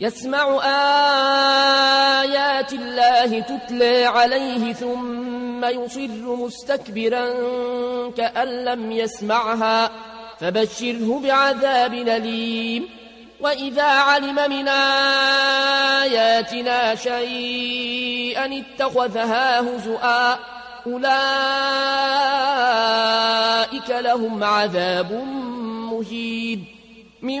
يسمع آيات الله تتلى عليه ثم يصر مستكبرا كأن لم يسمعها فبشره بعذاب أليم. وإذا علم من آياتنا شيئا اتخذها هزؤا أولئك لهم عذاب مهين. من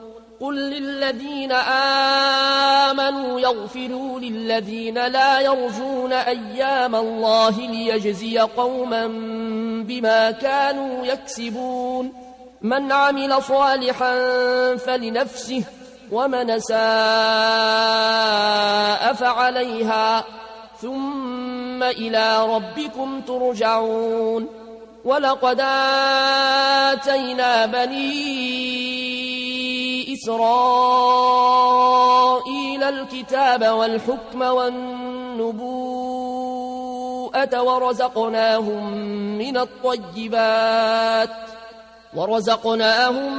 قل للذين آمنوا يغفروا للذين لا يرجون أيام الله ليجزي قوما بما كانوا يكسبون. من عمل صالحا فلنفسه ومن ساء فعليها. ثم إلى ربكم ترجعون. ولقد آتينا بني إسرائيل الكتاب والحكم والنبوءة ورزقناهم من الطيبات ورزقناهم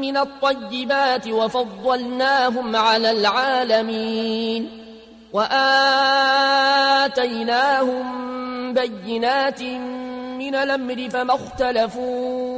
من الطيبات وفضلناهم على العالمين وآتيناهم بينات من الأمر فما اختلفوا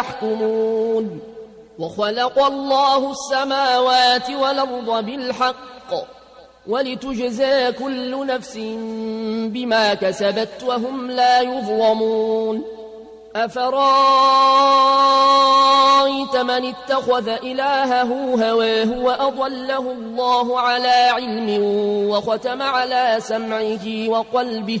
يحكمون. وخلق الله السماوات والأرض بالحق ولتجزى كل نفس بما كسبت وهم لا يظلمون. أفرأيت من اتخذ إلهه هواه وأضله الله على علم وختم على سمعه وقلبه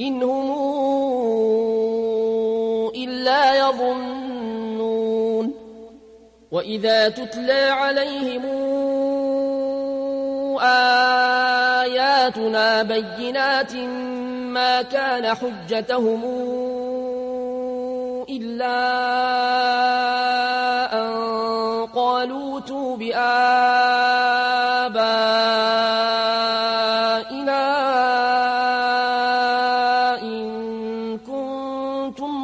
إن هم إلا يظنون وإذا تتلى عليهم آياتنا بينات ما كان حجتهم إلا أن قالوا توب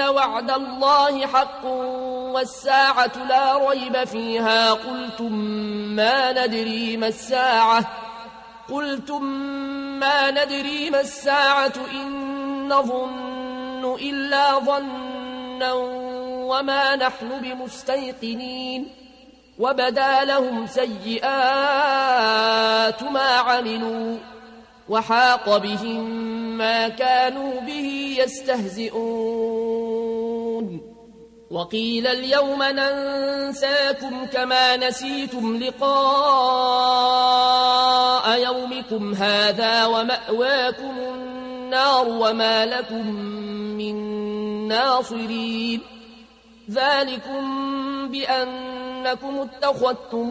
وعد الله حق والساعة لا ريب فيها قلتم ما ندري ما الساعة قلتم ما ندري ما الساعة إن نظن إلا ظنا وما نحن بمستيقنين وبدا لهم سيئات ما عملوا وحاق بهم ما كانوا به يستهزئون. وقيل اليوم ننساكم كما نسيتم لقاء يومكم هذا ومأواكم النار وما لكم من ناصرين. ذلكم بأنكم اتخذتم